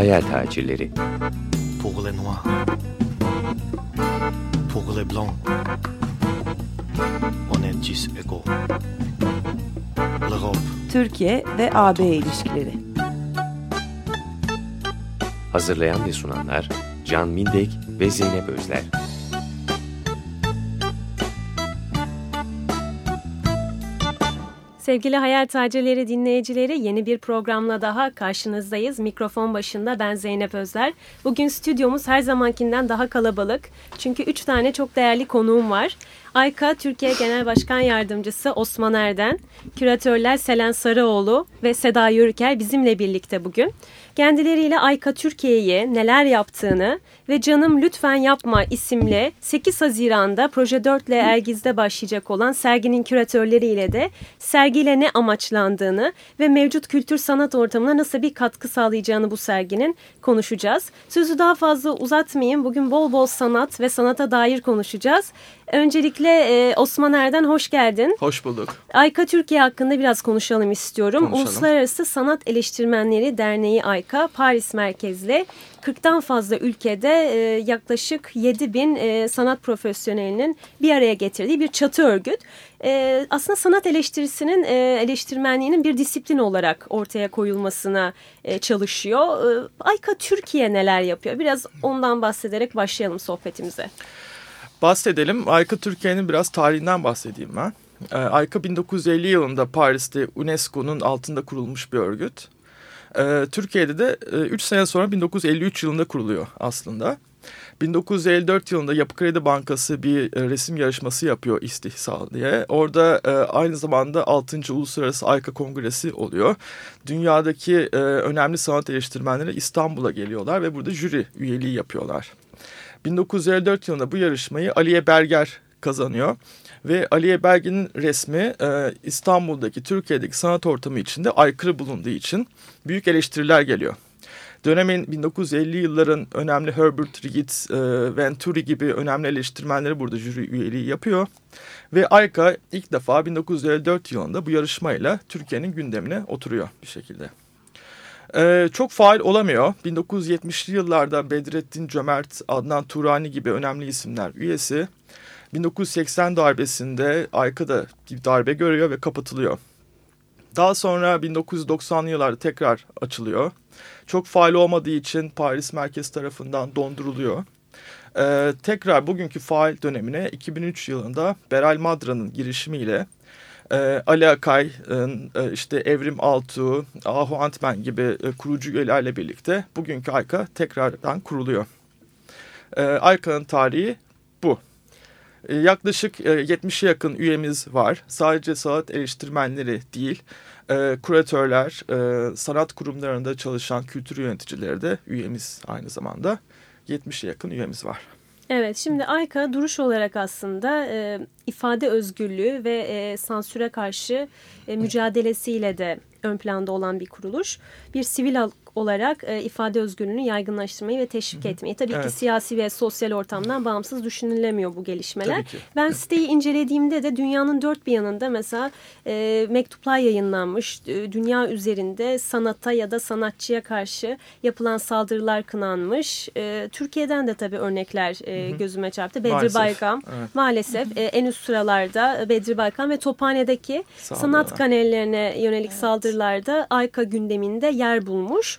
Hayal tacirleri. Pour les noirs. Pour les blancs. On est tous égaux. L'Europe. Türkiye ve AB ilişkileri. Hazırlayan ve sunanlar Can Mindek ve Zeynep Özler. Sevgili Hayal Tacirleri dinleyicileri yeni bir programla daha karşınızdayız. Mikrofon başında ben Zeynep Özler. Bugün stüdyomuz her zamankinden daha kalabalık. Çünkü üç tane çok değerli konuğum var. AYKA Türkiye Genel Başkan Yardımcısı Osman Erden, küratörler Selen Sarıoğlu ve Seda Yürükel bizimle birlikte bugün. Kendileriyle Ayka Türkiye'ye neler yaptığını ve Canım Lütfen Yapma isimli 8 Haziran'da Proje 4 ile Ergiz'de başlayacak olan serginin küratörleriyle de sergiyle ne amaçlandığını ve mevcut kültür sanat ortamına nasıl bir katkı sağlayacağını bu serginin konuşacağız. Sözü daha fazla uzatmayayım. Bugün bol bol sanat ve sanata dair konuşacağız. Öncelikle e, Osman Erden hoş geldin. Hoş bulduk. Ayka Türkiye hakkında biraz konuşalım istiyorum. Konuşalım. Uluslararası Sanat Eleştirmenleri Derneği Ayka Paris merkezli 40'tan fazla ülkede e, yaklaşık 7 bin e, sanat profesyonelinin bir araya getirdiği bir çatı örgüt. E, aslında sanat eleştirisinin e, eleştirmenliğinin bir disiplin olarak ortaya koyulmasına e, çalışıyor. E, Ayka Türkiye neler yapıyor? Biraz ondan bahsederek başlayalım sohbetimize. Bahsedelim. Ayka Türkiye'nin biraz tarihinden bahsedeyim ben. Ee, Ayka 1950 yılında Paris'te UNESCO'nun altında kurulmuş bir örgüt. Ee, Türkiye'de de 3 sene sonra 1953 yılında kuruluyor aslında. 1954 yılında Yapı Kredi Bankası bir e, resim yarışması yapıyor istihsal diye. Orada e, aynı zamanda 6. Uluslararası Ayka Kongresi oluyor. Dünyadaki e, önemli sanat eleştirmenleri İstanbul'a geliyorlar ve burada jüri üyeliği yapıyorlar. 1954 yılında bu yarışmayı Aliye Berger kazanıyor. Ve Aliye Berger'in resmi e, İstanbul'daki, Türkiye'deki sanat ortamı içinde aykırı bulunduğu için büyük eleştiriler geliyor. Dönemin 1950 yılların önemli Herbert Reed, e, Venturi gibi önemli eleştirmenleri burada jüri üyeliği yapıyor. Ve Ayka ilk defa 1954 yılında bu yarışmayla Türkiye'nin gündemine oturuyor bir şekilde. Ee, çok faal olamıyor. 1970'li yıllarda Bedrettin Cömert, Adnan Turani gibi önemli isimler üyesi. 1980 darbesinde Ayka'da bir darbe görüyor ve kapatılıyor. Daha sonra 1990'lı yıllarda tekrar açılıyor. Çok faal olmadığı için Paris merkez tarafından donduruluyor. Ee, tekrar bugünkü faal dönemine 2003 yılında Beral Madra'nın girişimiyle e, Ali Akay'ın e, işte Evrim Altuğ, Ahu Antmen gibi e, kurucu üyelerle birlikte bugünkü AYKA tekrardan kuruluyor. E, AYKA'nın tarihi bu. E, yaklaşık e, 70'e yakın üyemiz var. Sadece sanat eleştirmenleri değil, e, kuratörler, e, sanat kurumlarında çalışan kültür yöneticileri de üyemiz aynı zamanda. 70'e yakın üyemiz var. Evet şimdi AYKA duruş olarak aslında e, ifade özgürlüğü ve e, sansüre karşı e, mücadelesiyle de ön planda olan bir kuruluş. Bir sivil olarak e, ifade özgürlüğünü yaygınlaştırmayı ve teşvik etmeyi. Tabii evet. ki siyasi ve sosyal ortamdan bağımsız düşünülemiyor bu gelişmeler. Ben siteyi incelediğimde de dünyanın dört bir yanında mesela e, mektuplar yayınlanmış. E, dünya üzerinde sanata ya da sanatçıya karşı yapılan saldırılar kınanmış. E, Türkiye'den de tabii örnekler e, gözüme çarptı. Bedri maalesef. Baykam evet. maalesef e, en üst sıralarda Bedri Baykam ve Tophane'deki Sağ sanat kanallerine yönelik evet. saldırılarda AYKA gündeminde yer bulmuş.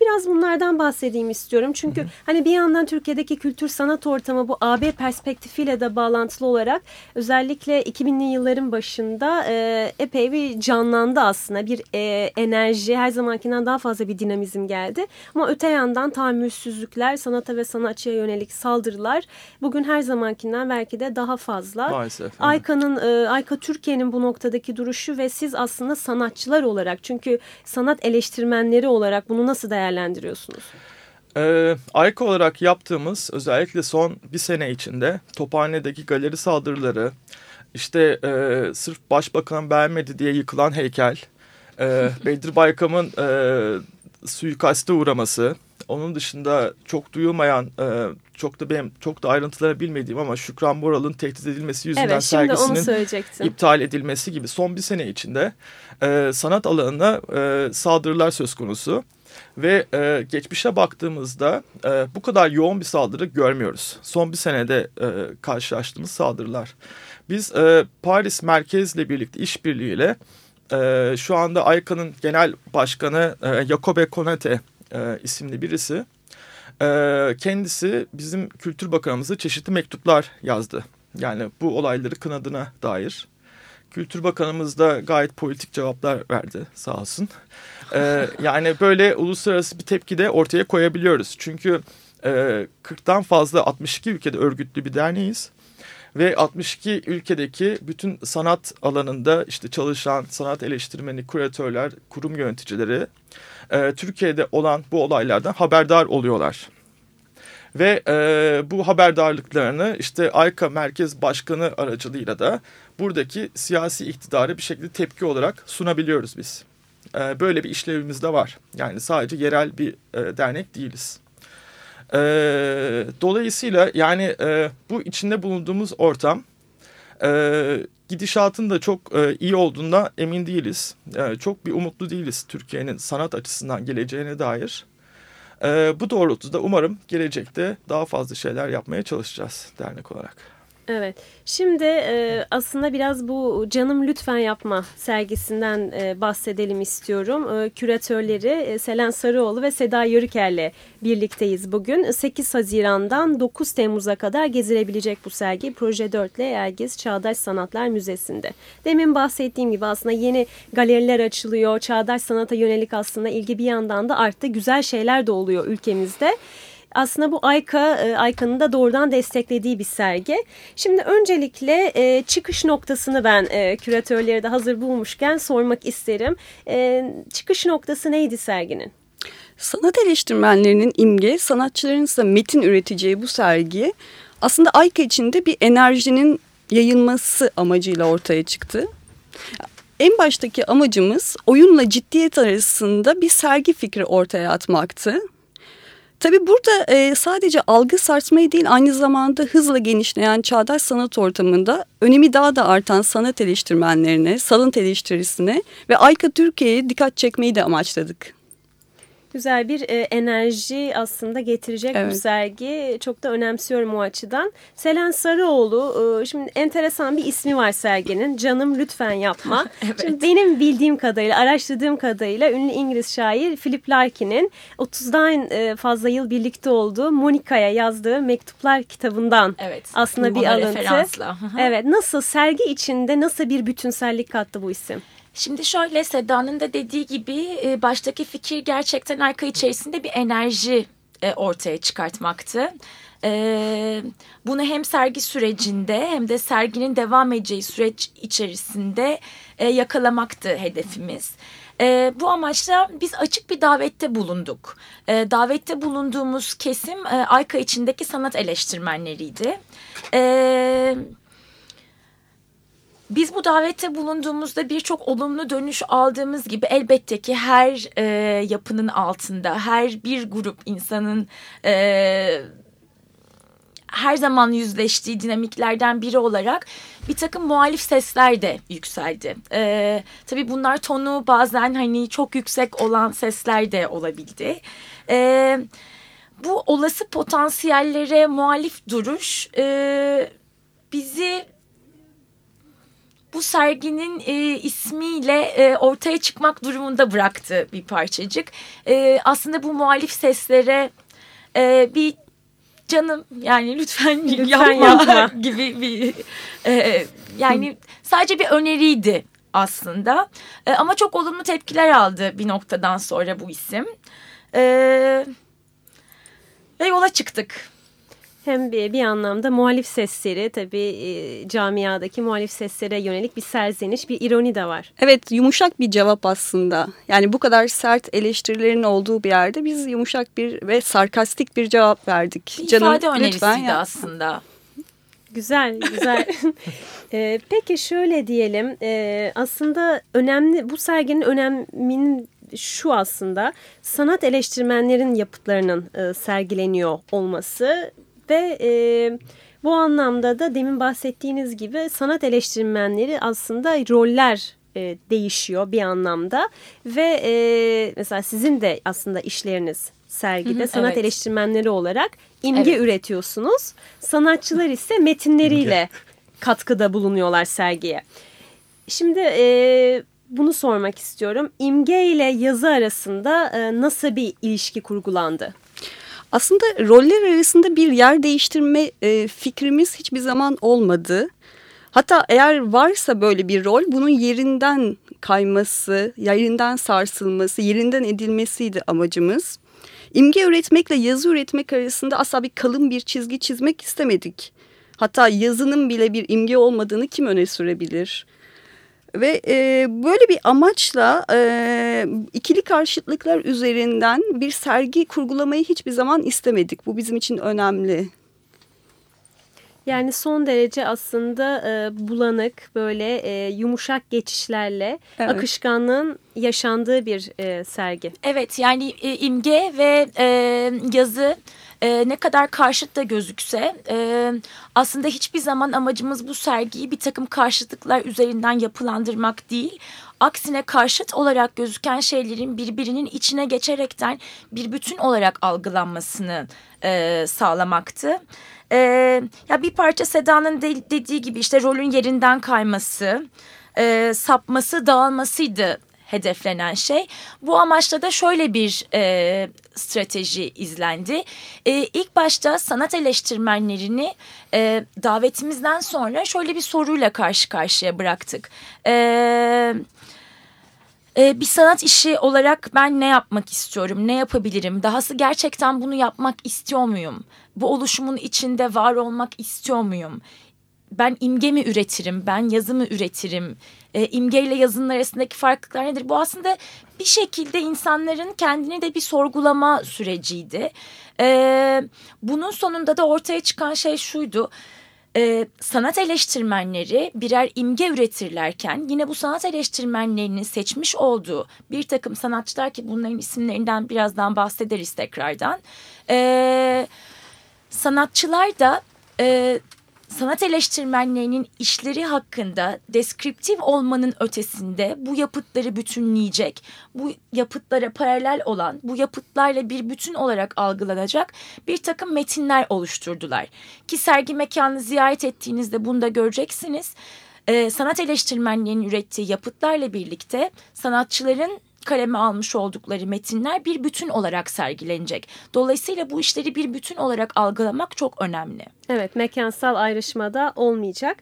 Biraz bunlardan bahsedeyim istiyorum. Çünkü hı hı. hani bir yandan Türkiye'deki kültür sanat ortamı bu AB perspektifiyle de bağlantılı olarak özellikle 2000'li yılların başında e, epey bir canlandı aslında. Bir e, enerji her zamankinden daha fazla bir dinamizm geldi. Ama öte yandan tahammülsüzlükler, sanata ve sanatçıya yönelik saldırılar bugün her zamankinden belki de daha fazla. Maalesef. Ayka'nın, e, Ayka Türkiye'nin bu noktadaki duruşu ve siz aslında sanatçılar olarak çünkü sanat eleştirmenleri olarak bunu nasıl nasıl değerlendiriyorsunuz? Ee, olarak yaptığımız özellikle son bir sene içinde Tophane'deki galeri saldırıları, işte e, sırf başbakan beğenmedi diye yıkılan heykel, e, Bedir Baykam'ın e, suikaste uğraması, onun dışında çok duyulmayan, e, çok da benim çok da ayrıntıları bilmediğim ama Şükran Boral'ın tehdit edilmesi yüzünden evet, sergisinin iptal edilmesi gibi son bir sene içinde e, sanat alanına e, saldırılar söz konusu. Ve e, geçmişe baktığımızda e, bu kadar yoğun bir saldırı görmüyoruz. Son bir senede e, karşılaştığımız saldırılar. Biz e, Paris merkezle birlikte işbirliğiyle e, şu anda AYKA'nın genel başkanı e, Jacobe Konate e, isimli birisi. E, kendisi bizim Kültür Bakanımıza çeşitli mektuplar yazdı. Yani bu olayları kınadığına dair. Kültür Bakanımız da gayet politik cevaplar verdi sağ olsun. Ee, yani böyle uluslararası bir tepki de ortaya koyabiliyoruz. Çünkü e, 40'tan fazla 62 ülkede örgütlü bir derneğiz. Ve 62 ülkedeki bütün sanat alanında işte çalışan sanat eleştirmeni, kuratörler, kurum yöneticileri e, Türkiye'de olan bu olaylardan haberdar oluyorlar. Ve e, bu haberdarlıklarını işte AYKA Merkez Başkanı aracılığıyla da buradaki siyasi iktidarı bir şekilde tepki olarak sunabiliyoruz biz. E, böyle bir işlevimiz de var. Yani sadece yerel bir e, dernek değiliz. E, dolayısıyla yani e, bu içinde bulunduğumuz ortam e, gidişatın da çok iyi olduğunda emin değiliz. Çok bir umutlu değiliz Türkiye'nin sanat açısından geleceğine dair. Bu doğrultuda umarım gelecekte daha fazla şeyler yapmaya çalışacağız dernek olarak. Evet. Şimdi e, aslında biraz bu Canım Lütfen Yapma sergisinden e, bahsedelim istiyorum. E, küratörleri e, Selen Sarıoğlu ve Seda Yörüker'le birlikteyiz bugün. 8 Haziran'dan 9 Temmuz'a kadar gezilebilecek bu sergi Proje 4 ile Ergiz Çağdaş Sanatlar Müzesi'nde. Demin bahsettiğim gibi aslında yeni galeriler açılıyor. Çağdaş sanata yönelik aslında ilgi bir yandan da arttı. Güzel şeyler de oluyor ülkemizde aslında bu Ayka, e, Ayka'nın da doğrudan desteklediği bir sergi. Şimdi öncelikle e, çıkış noktasını ben e, küratörleri de hazır bulmuşken sormak isterim. çıkış noktası neydi serginin? Sanat eleştirmenlerinin imge, sanatçıların ise metin üreteceği bu sergi aslında Ayka içinde bir enerjinin yayılması amacıyla ortaya çıktı. En baştaki amacımız oyunla ciddiyet arasında bir sergi fikri ortaya atmaktı. Tabii burada e, sadece algı sarsmayı değil aynı zamanda hızla genişleyen çağdaş sanat ortamında önemi daha da artan sanat eleştirmenlerine, sanat eleştirisine ve Ayka Türkiye'ye dikkat çekmeyi de amaçladık güzel bir e, enerji aslında getirecek evet. bu sergi. Çok da önemsiyorum o açıdan. Selen Sarıoğlu, e, şimdi enteresan bir ismi var serginin. Canım lütfen yapma. evet. Şimdi benim bildiğim kadarıyla, araştırdığım kadarıyla ünlü İngiliz şair Philip Larkin'in 30'dan e, fazla yıl birlikte olduğu Monika'ya yazdığı mektuplar kitabından evet. aslında bir alıntı. evet. Nasıl sergi içinde nasıl bir bütünsellik kattı bu isim? Şimdi şöyle Seda'nın da dediği gibi e, baştaki fikir gerçekten arka içerisinde bir enerji e, ortaya çıkartmaktı. E, bunu hem sergi sürecinde hem de serginin devam edeceği süreç içerisinde yakalamaktı hedefimiz. E, bu amaçla biz açık bir davette bulunduk. E, davette bulunduğumuz kesim e, Ayka içindeki sanat eleştirmenleriydi. Evet biz bu davette bulunduğumuzda birçok olumlu dönüş aldığımız gibi elbette ki her e, yapının altında her bir grup insanın e, her zaman yüzleştiği dinamiklerden biri olarak bir takım muhalif sesler de yükseldi. Ee, tabii bunlar tonu bazen hani çok yüksek olan sesler de olabildi. Ee, bu olası potansiyellere muhalif duruş e, bizi bu serginin e, ismiyle e, ortaya çıkmak durumunda bıraktı bir parçacık. E, aslında bu muhalif seslere e, bir canım yani lütfen, lütfen yapma, yapma gibi bir e, yani sadece bir öneriydi aslında. E, ama çok olumlu tepkiler aldı bir noktadan sonra bu isim. E, ve yola çıktık hem bir, bir anlamda muhalif sesleri tabii e, camiadaki muhalif seslere yönelik bir serzeniş, bir ironi de var. Evet yumuşak bir cevap aslında. Yani bu kadar sert eleştirilerin olduğu bir yerde biz yumuşak bir ve sarkastik bir cevap verdik. Bir Canım, ifade önerisiydi aslında. Güzel, güzel. ee, peki şöyle diyelim, e, aslında önemli bu serginin öneminin şu aslında sanat eleştirmenlerin yapıtlarının e, sergileniyor olması ve e, bu anlamda da demin bahsettiğiniz gibi sanat eleştirmenleri aslında roller e, değişiyor bir anlamda ve e, mesela sizin de aslında işleriniz sergide Hı hı, sanat evet. eleştirmenleri olarak imge Evet. üretiyorsunuz. Sanatçılar ise metinleriyle katkıda bulunuyorlar sergiye. Şimdi e, bunu sormak istiyorum. İmge ile yazı arasında e, nasıl bir ilişki kurgulandı? Aslında roller arasında bir yer değiştirme e, fikrimiz hiçbir zaman olmadı. Hatta eğer varsa böyle bir rol bunun yerinden kayması, yerinden sarsılması, yerinden edilmesiydi amacımız. İmge üretmekle yazı üretmek arasında asla bir kalın bir çizgi çizmek istemedik. Hatta yazının bile bir imge olmadığını kim öne sürebilir? Ve e, böyle bir amaçla e, ikili karşıtlıklar üzerinden bir sergi kurgulamayı hiçbir zaman istemedik. Bu bizim için önemli. Yani son derece aslında e, bulanık böyle e, yumuşak geçişlerle Evet. akışkanlığın yaşandığı bir e, sergi. Evet yani e, imge ve e, yazı e, ne kadar karşıt da gözükse e, aslında hiçbir zaman amacımız bu sergiyi bir takım karşıtlıklar üzerinden yapılandırmak değil. Aksine karşıt olarak gözüken şeylerin birbirinin içine geçerekten bir bütün olarak algılanmasını e, sağlamaktı. E, ya bir parça Seda'nın de- dediği gibi işte rolün yerinden kayması, e, sapması, dağılmasıydı hedeflenen şey. Bu amaçla da şöyle bir e, strateji izlendi. E, ilk başta sanat eleştirmenlerini e, davetimizden sonra şöyle bir soruyla karşı karşıya bıraktık. E, e, bir sanat işi olarak ben ne yapmak istiyorum, ne yapabilirim? Dahası gerçekten bunu yapmak istiyor muyum? Bu oluşumun içinde var olmak istiyor muyum? Ben imge mi üretirim, ben yazı mı üretirim, e, imge ile yazının arasındaki farklılıklar nedir? Bu aslında bir şekilde insanların kendini de bir sorgulama süreciydi. E, bunun sonunda da ortaya çıkan şey şuydu. E, sanat eleştirmenleri birer imge üretirlerken yine bu sanat eleştirmenlerinin seçmiş olduğu bir takım sanatçılar ki bunların isimlerinden birazdan bahsederiz tekrardan. E, sanatçılar da e, sanat eleştirmenlerinin işleri hakkında deskriptif olmanın ötesinde bu yapıtları bütünleyecek, bu yapıtlara paralel olan, bu yapıtlarla bir bütün olarak algılanacak bir takım metinler oluşturdular. Ki sergi mekanını ziyaret ettiğinizde bunu da göreceksiniz. Ee, sanat eleştirmenlerinin ürettiği yapıtlarla birlikte sanatçıların kaleme almış oldukları metinler bir bütün olarak sergilenecek. Dolayısıyla bu işleri bir bütün olarak algılamak çok önemli. Evet mekansal ayrışmada olmayacak.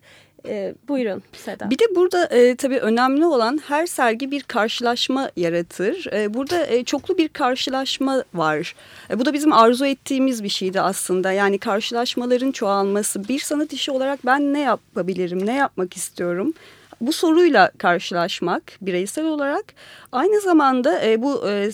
E, buyurun Seda. Bir de burada e, tabii önemli olan her sergi bir karşılaşma yaratır. E, burada e, çoklu bir karşılaşma var. E, bu da bizim arzu ettiğimiz bir şeydi aslında. Yani karşılaşmaların çoğalması. Bir sanat işi olarak ben ne yapabilirim, ne yapmak istiyorum? Bu soruyla karşılaşmak bireysel olarak aynı zamanda e, bu e,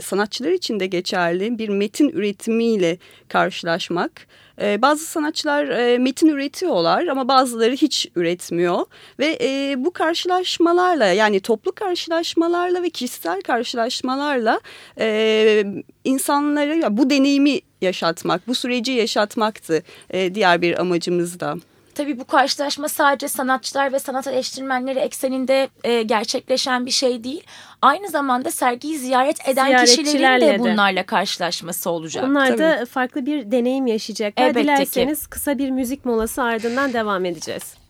sanatçılar için de geçerli bir metin üretimiyle karşılaşmak. E, bazı sanatçılar e, metin üretiyorlar ama bazıları hiç üretmiyor ve e, bu karşılaşmalarla yani toplu karşılaşmalarla ve kişisel karşılaşmalarla e, insanlara bu deneyimi yaşatmak, bu süreci yaşatmaktı e, diğer bir amacımız da. Tabii bu karşılaşma sadece sanatçılar ve sanat eleştirmenleri ekseninde e, gerçekleşen bir şey değil. Aynı zamanda sergiyi ziyaret eden kişilerin de bunlarla karşılaşması olacak. Onlar Tabii. da farklı bir deneyim yaşayacaklar. Elbette Dilerseniz ki. kısa bir müzik molası ardından devam edeceğiz.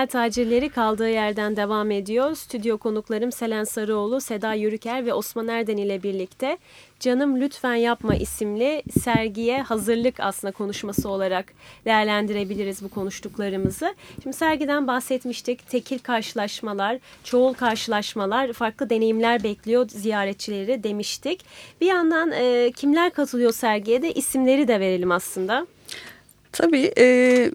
Hayal Tacirleri kaldığı yerden devam ediyor. Stüdyo konuklarım Selen Sarıoğlu, Seda Yürüker ve Osman Erden ile birlikte Canım Lütfen Yapma isimli sergiye hazırlık aslında konuşması olarak değerlendirebiliriz bu konuştuklarımızı. Şimdi sergiden bahsetmiştik. Tekil karşılaşmalar, çoğul karşılaşmalar, farklı deneyimler bekliyor ziyaretçileri demiştik. Bir yandan e, kimler katılıyor sergiye de isimleri de verelim aslında. Tabii e,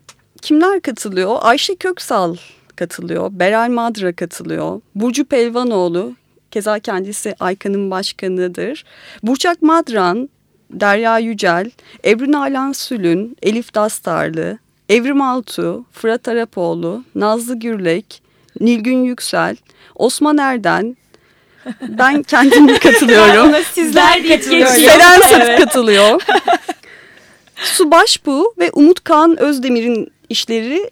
kimler katılıyor? Ayşe Köksal katılıyor, Beral Madra katılıyor, Burcu Pelvanoğlu, keza kendisi Aykan'ın başkanıdır. Burçak Madran, Derya Yücel, Ebru Nalan Sülün, Elif Dastarlı, Evrim Altu, Fırat Arapoğlu, Nazlı Gürlek, Nilgün Yüksel, Osman Erden, ben kendim katılıyorum. Sizler katılıyor. Seren Sat katılıyor. Su Başbu ve Umut Kaan Özdemir'in işleri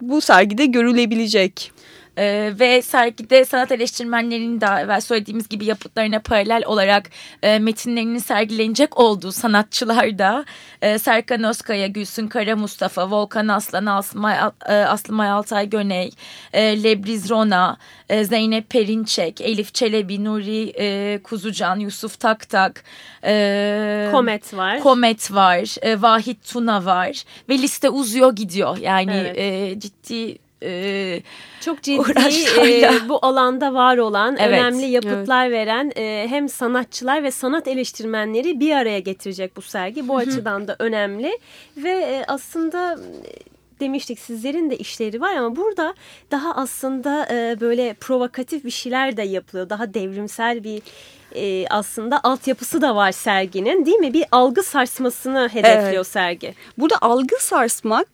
bu sergide görülebilecek. Ee, ve sergide sanat eleştirmenlerinin daha evvel söylediğimiz gibi yapıtlarına paralel olarak e, metinlerinin sergilenecek olduğu sanatçılar da e, Serkan Özkaya, Gülsün Kara Mustafa, Volkan Aslan, Aslımay, e, Aslımay Altay Göney, e, Lebriz Rona, e, Zeynep Perinçek, Elif Çelebi, Nuri e, Kuzucan, Yusuf Taktak, e, Komet var. Komet var, e, Vahit Tuna var ve liste uzuyor gidiyor. Yani Evet. e, ciddi e, Çok ciddi e, bu alanda var olan Evet. önemli yapıtlar veren e, hem sanatçılar ve sanat eleştirmenleri bir araya getirecek bu sergi. Bu açıdan da önemli ve e, aslında e, demiştik sizlerin de işleri var ama burada daha aslında e, böyle provokatif bir şeyler de yapılıyor. Daha devrimsel bir e, aslında altyapısı da var serginin değil mi? Bir algı sarsmasını hedefliyor Evet. sergi. Burada algı sarsmak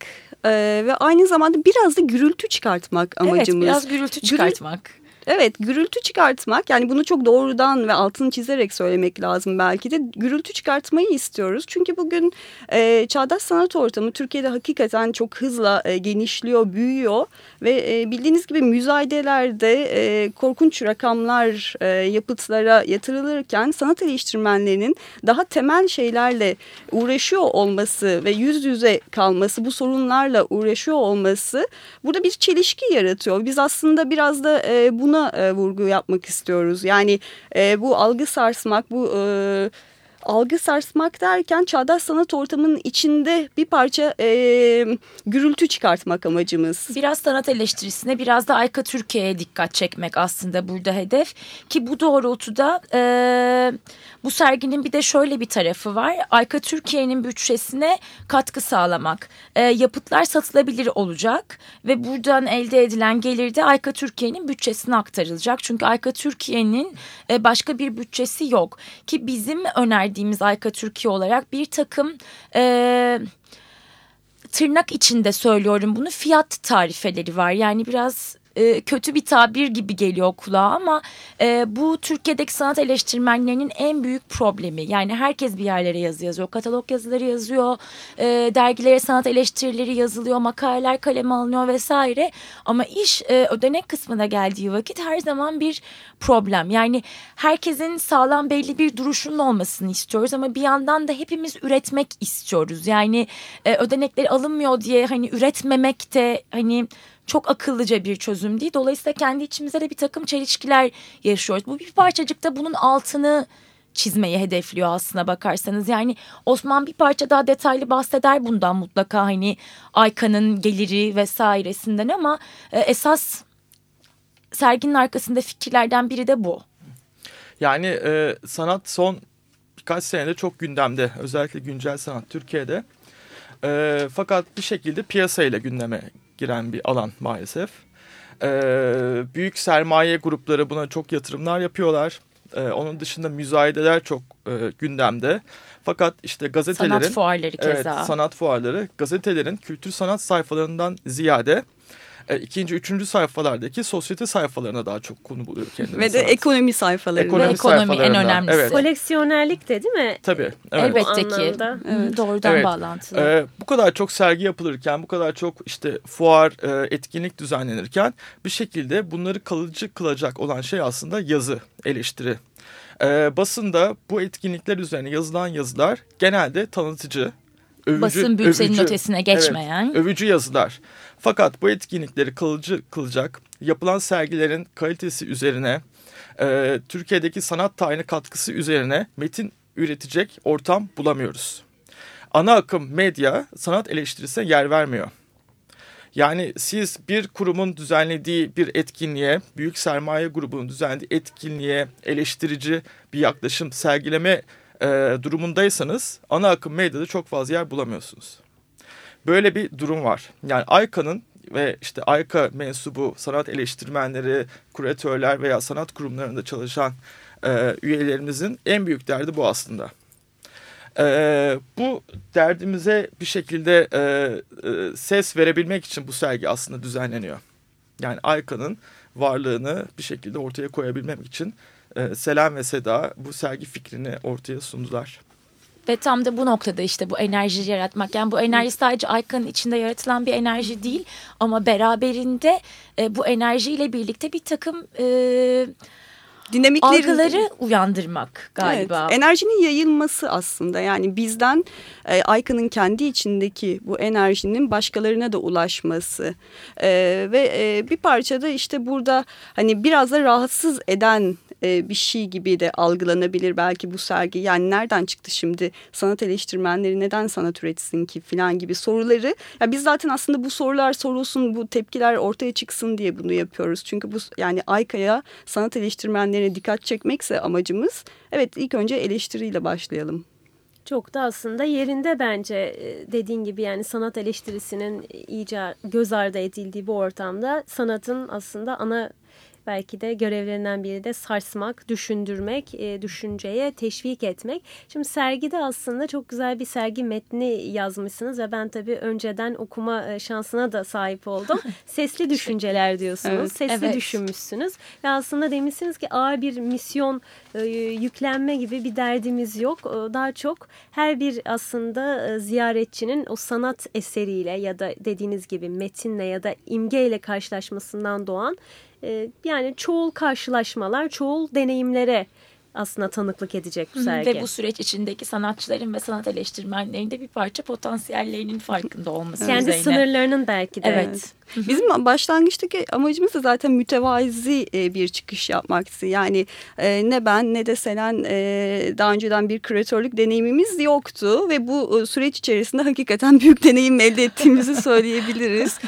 e, ve aynı zamanda biraz da gürültü çıkartmak amacımız. Evet biraz gürültü çıkartmak. Evet gürültü çıkartmak yani bunu çok doğrudan ve altını çizerek söylemek lazım belki de gürültü çıkartmayı istiyoruz. Çünkü bugün e, çağdaş sanat ortamı Türkiye'de hakikaten çok hızla e, genişliyor, büyüyor ve e, bildiğiniz gibi müzayedelerde e, korkunç rakamlar e, yapıtlara yatırılırken sanat eleştirmenlerinin daha temel şeylerle uğraşıyor olması ve yüz yüze kalması, bu sorunlarla uğraşıyor olması burada bir çelişki yaratıyor. Biz aslında biraz da e, buna e, vurgu yapmak istiyoruz. Yani e, bu algı sarsmak, bu e, algı sarsmak derken çağdaş sanat ortamının içinde bir parça e, gürültü çıkartmak amacımız. Biraz sanat eleştirisine biraz da Ayka Türkiye'ye dikkat çekmek aslında burada hedef. Ki bu doğrultuda e, bu serginin bir de şöyle bir tarafı var. Ayka Türkiye'nin bütçesine katkı sağlamak. E, yapıtlar satılabilir olacak ve buradan elde edilen gelir de Ayka Türkiye'nin bütçesine aktarılacak. Çünkü Ayka Türkiye'nin e, başka bir bütçesi yok. Ki bizim önerdiğimiz Ayka Türkiye olarak bir takım... E, tırnak içinde söylüyorum bunu fiyat tarifeleri var. Yani biraz e, kötü bir tabir gibi geliyor kulağa ama e, bu Türkiye'deki sanat eleştirmenlerinin en büyük problemi. Yani herkes bir yerlere yazı yazıyor. Katalog yazıları yazıyor, e, dergilere sanat eleştirileri yazılıyor, makaleler kaleme alınıyor vesaire. Ama iş e, ödenek kısmına geldiği vakit her zaman bir problem. Yani herkesin sağlam belli bir duruşunun olmasını istiyoruz ama bir yandan da hepimiz üretmek istiyoruz. Yani e, ödenekleri alınmıyor diye hani üretmemek de hani çok akıllıca bir çözüm değil. Dolayısıyla kendi içimizde de bir takım çelişkiler yaşıyoruz. Bu bir parçacık da bunun altını çizmeyi hedefliyor aslına bakarsanız. Yani Osman bir parça daha detaylı bahseder bundan mutlaka hani Ayka'nın geliri vesairesinden ama e, esas serginin arkasında fikirlerden biri de bu. Yani e, sanat son birkaç senede çok gündemde. Özellikle güncel sanat Türkiye'de. E, fakat bir şekilde piyasayla gündeme giren bir alan maalesef. E, büyük sermaye grupları buna çok yatırımlar yapıyorlar. E, onun dışında müzayedeler çok e, gündemde. Fakat işte gazetelerin... Sanat fuarları keza. Evet, sanat fuarları. Gazetelerin kültür sanat sayfalarından ziyade e, ikinci, üçüncü sayfalardaki sosyete sayfalarına daha çok konu buluyor kendini. Ve de sanat. ekonomi sayfaları. Ekonomi ekonomi en önemlisi. Evet, Koleksiyonerlik de değil mi? tabii. Evet. Elbette ki. Hı, doğrudan Evet. bağlantılı. Ee, bu kadar çok sergi yapılırken, bu kadar çok işte fuar, e, etkinlik düzenlenirken bir şekilde bunları kalıcı kılacak olan şey aslında yazı, eleştiri. Ee, basında bu etkinlikler üzerine yazılan yazılar genelde tanıtıcı, övücü, Basın bültenin övücü- ötesine geçmeyen. Evet, övücü yazılar. Fakat bu etkinlikleri kalıcı kılacak, yapılan sergilerin kalitesi üzerine, e, Türkiye'deki sanat tarihine katkısı üzerine metin üretecek ortam bulamıyoruz. Ana akım medya sanat eleştirisine yer vermiyor. Yani siz bir kurumun düzenlediği bir etkinliğe, büyük sermaye grubunun düzenlediği etkinliğe eleştirici bir yaklaşım sergileme e, durumundaysanız ana akım medyada çok fazla yer bulamıyorsunuz. Böyle bir durum var. Yani Ayka'nın ve işte Ayka mensubu sanat eleştirmenleri, kuratörler veya sanat kurumlarında çalışan e, üyelerimizin en büyük derdi bu aslında. E, bu derdimize bir şekilde e, e, ses verebilmek için bu sergi aslında düzenleniyor. Yani Ayka'nın varlığını bir şekilde ortaya koyabilmek için e, Selam ve Seda bu sergi fikrini ortaya sundular. Ve tam da bu noktada işte bu enerji yaratmak. Yani bu enerji sadece Aykan'ın içinde yaratılan bir enerji değil. Ama beraberinde e, bu enerjiyle birlikte bir takım e, Dinamikleri, algıları uyandırmak galiba. Evet, enerjinin yayılması aslında yani bizden e, Ayka'nın kendi içindeki bu enerjinin başkalarına da ulaşması E, ve e, bir parçada işte burada hani biraz da rahatsız eden e, bir şey gibi de algılanabilir belki bu sergi. Yani nereden çıktı şimdi sanat eleştirmenleri neden sanat üretsin ki falan gibi soruları. Ya biz zaten aslında bu sorular sorulsun, bu tepkiler ortaya çıksın diye bunu yapıyoruz. Çünkü bu yani Ayka'ya sanat eleştirmenlerine dikkat çekmekse amacımız. Evet ilk önce eleştiriyle başlayalım. Çok da aslında yerinde bence e, dediğin gibi yani sanat eleştirisinin iyice göz ardı edildiği bu ortamda sanatın aslında ana belki de görevlerinden biri de sarsmak, düşündürmek, e, düşünceye teşvik etmek. Şimdi sergide aslında çok güzel bir sergi metni yazmışsınız ve ben tabii önceden okuma e, şansına da sahip oldum. Sesli düşünceler diyorsunuz, Evet, sesli evet. düşünmüşsünüz ve aslında demişsiniz ki ağır bir misyon e, yüklenme gibi bir derdimiz yok. E, Daha çok her bir aslında e, ziyaretçinin o sanat eseriyle ya da dediğiniz gibi metinle ya da imgeyle karşılaşmasından doğan yani çoğul karşılaşmalar, çoğul deneyimlere aslında tanıklık edecek bu sergi. Ve bu süreç içindeki sanatçıların ve sanat eleştirmenlerin de bir parça potansiyellerinin farkında olması kendi üzerine. sınırlarının belki de. Evet. Bizim başlangıçtaki amacımız da zaten mütevazi e, bir çıkış yapmaktı. Yani e, ne ben ne de Selen e, daha önceden bir küratörlük deneyimimiz yoktu. Ve bu süreç içerisinde hakikaten büyük deneyim elde ettiğimizi söyleyebiliriz.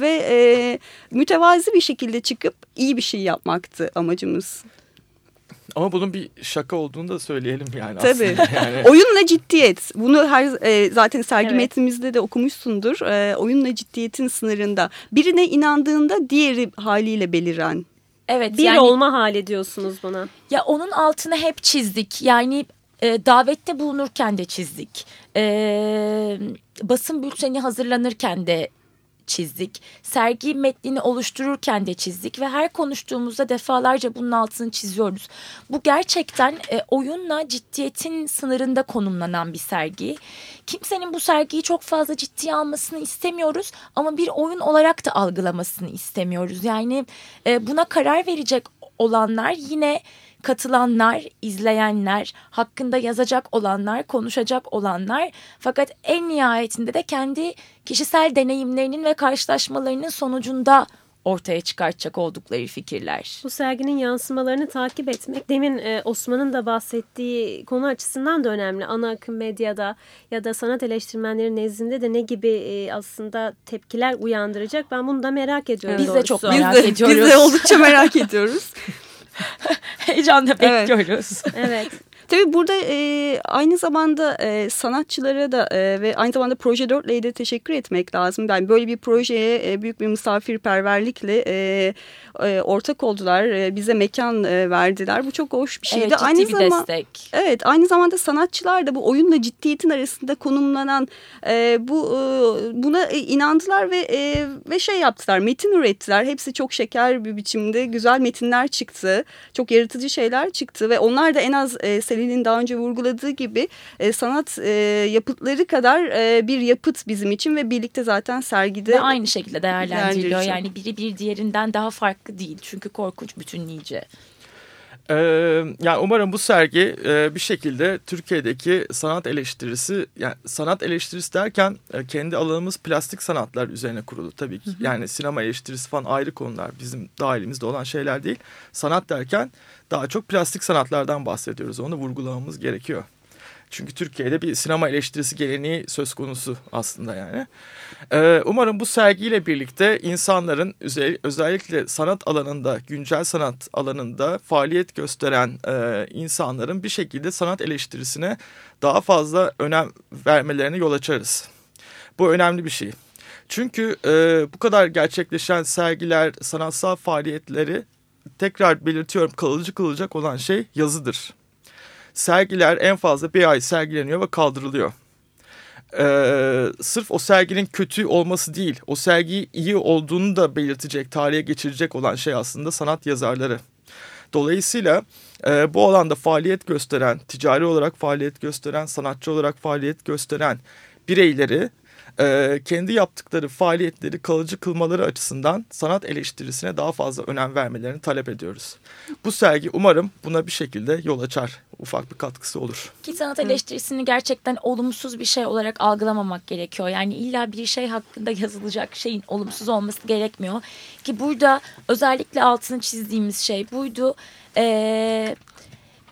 Ve mütevazi bir şekilde çıkıp iyi bir şey yapmaktı amacımız. Ama bunun bir şaka olduğunu da söyleyelim yani Tabii. aslında. Yani. Oyunla ciddiyet. Bunu her e, zaten sergi Evet. metnimizde de okumuşsundur. E, oyunla ciddiyetin sınırında. Birine inandığında diğeri haliyle beliren. Evet. Bir yani, olma hali diyorsunuz buna. Ya onun altını hep çizdik. Yani e, davette bulunurken de çizdik. E, basın bülteni hazırlanırken de çizdik. Sergi metnini oluştururken de çizdik ve her konuştuğumuzda defalarca bunun altını çiziyoruz. Bu gerçekten e, oyunla ciddiyetin sınırında konumlanan bir sergi. Kimsenin bu sergiyi çok fazla ciddiye almasını istemiyoruz ama bir oyun olarak da algılamasını istemiyoruz. Yani e, buna karar verecek olanlar yine katılanlar, izleyenler, hakkında yazacak olanlar, konuşacak olanlar. Fakat en nihayetinde de kendi kişisel deneyimlerinin ve karşılaşmalarının sonucunda ortaya çıkartacak oldukları fikirler. Bu serginin yansımalarını takip etmek demin e, Osman'ın da bahsettiği konu açısından da önemli. Ana akım medyada ya da sanat eleştirmenleri nezdinde de ne gibi e, aslında tepkiler uyandıracak ben bunu da merak ediyorum. Biz de çok merak biz de, ediyoruz. Biz de oldukça merak ediyoruz. Heyecanla Evet. bekliyoruz. Evet. Tabii burada e, aynı zamanda e, sanatçılara da e, ve aynı zamanda Proje 4'le de teşekkür etmek lazım. Yani böyle bir projeye e, büyük bir misafirperverlikle e, e, ortak oldular. E, bize mekan e, verdiler. Bu çok hoş bir şeydi. Evet, aynı bir zaman destek. Evet aynı zamanda sanatçılar da bu oyunla ciddiyetin arasında konumlanan e, bu e, buna e, inandılar ve e, ve şey yaptılar metin ürettiler. Hepsi çok şeker bir biçimde güzel metinler çıktı. Çok yaratıcı şeyler çıktı ve onlar da en az e, Selin'in daha önce vurguladığı gibi e, sanat e, yapıtları kadar e, bir yapıt bizim için ve birlikte zaten sergide Ve aynı şekilde değerlendiriliyor. Yani biri bir diğerinden daha farklı değil. Çünkü korkunç bütünleyici. Ee, yani umarım bu sergi e, bir şekilde Türkiye'deki sanat eleştirisi, yani sanat eleştirisi derken e, kendi alanımız plastik sanatlar üzerine kurulu tabii ki. Yani sinema eleştirisi falan ayrı konular, bizim dahilimizde olan şeyler değil. Sanat derken daha çok plastik sanatlardan bahsediyoruz, onu vurgulamamız gerekiyor. Çünkü Türkiye'de bir sinema eleştirisi geleneği söz konusu aslında yani. Ee, umarım bu sergiyle birlikte insanların özel- özellikle sanat alanında, güncel sanat alanında faaliyet gösteren e, insanların bir şekilde sanat eleştirisine daha fazla önem vermelerine yol açarız. Bu önemli bir şey. Çünkü e, bu kadar gerçekleşen sergiler, sanatsal faaliyetleri tekrar belirtiyorum kalıcı kılacak olan şey yazıdır sergiler en fazla bir ay sergileniyor ve kaldırılıyor. Ee, sırf o serginin kötü olması değil, o sergi iyi olduğunu da belirtecek, tarihe geçirecek olan şey aslında sanat yazarları. Dolayısıyla e, bu alanda faaliyet gösteren, ticari olarak faaliyet gösteren, sanatçı olarak faaliyet gösteren bireyleri e, kendi yaptıkları faaliyetleri kalıcı kılmaları açısından sanat eleştirisine daha fazla önem vermelerini talep ediyoruz. Bu sergi umarım buna bir şekilde yol açar. Ufak bir katkısı olur. Ki sanat eleştirisini gerçekten olumsuz bir şey olarak algılamamak gerekiyor. Yani illa bir şey hakkında yazılacak şeyin olumsuz olması gerekmiyor. Ki burada özellikle altını çizdiğimiz şey buydu. Ee,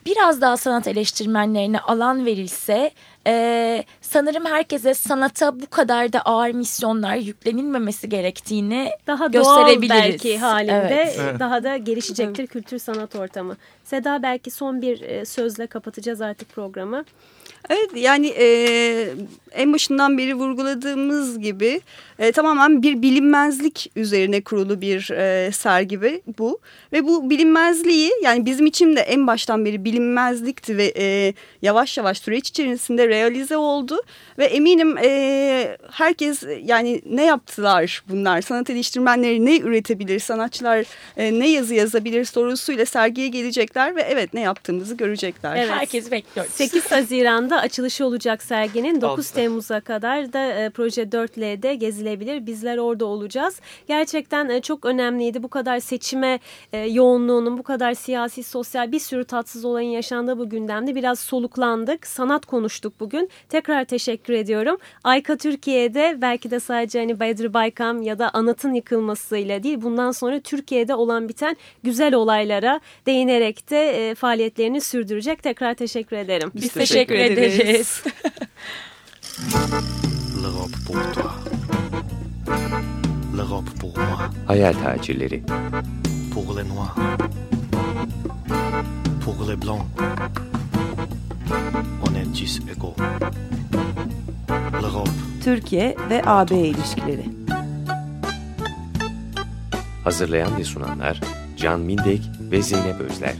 biraz daha sanat eleştirmenlerine alan verilse e, sanırım herkese sanata bu kadar da ağır misyonlar yüklenilmemesi gerektiğini Daha gösterebiliriz. belki halinde Evet. e, Evet. daha da gelişecektir kültür sanat ortamı. Seda belki son bir e, sözle kapatacağız artık programı. Evet yani e, en başından beri vurguladığımız gibi e, tamamen bir bilinmezlik üzerine kurulu bir e, sergi bu. Ve bu bilinmezliği yani bizim için de en baştan beri bilinmezlikti ve e, yavaş yavaş süreç içerisinde realize oldu. Ve eminim e, herkes yani ne yaptılar bunlar sanat eleştirmenleri ne üretebilir sanatçılar e, ne yazı yazabilir sorusuyla sergiye gelecekler ve evet ne yaptığımızı görecekler. Evet. Herkes bekliyoruz. 8 Haziran'da açılışı olacak serginin 9 Altıda. Temmuz'a kadar da e, proje 4L'de gezilebilir. Bizler orada olacağız. Gerçekten e, çok önemliydi. Bu kadar seçime e, yoğunluğunun, bu kadar siyasi, sosyal bir sürü tatsız olayın yaşandığı bu gündemde biraz soluklandık. Sanat konuştuk bugün. Tekrar teşekkür ediyorum. Ayka Türkiye'de belki de sadece hani Bedri Baykam ya da anıtın yıkılmasıyla değil bundan sonra Türkiye'de olan biten güzel olaylara değinerek de e, faaliyetlerini sürdürecek. Tekrar teşekkür ederim. Biz teşekkür ederiz. L'Europe pour toi. L'Europe pour moi. Hayal tacirleri. Pour les noirs. Pour les blancs. On est tous égaux. L'Europe. Türkiye ve AB ilişkileri. Hazırlayan ve sunanlar Can Mindek ve Zeynep Özler.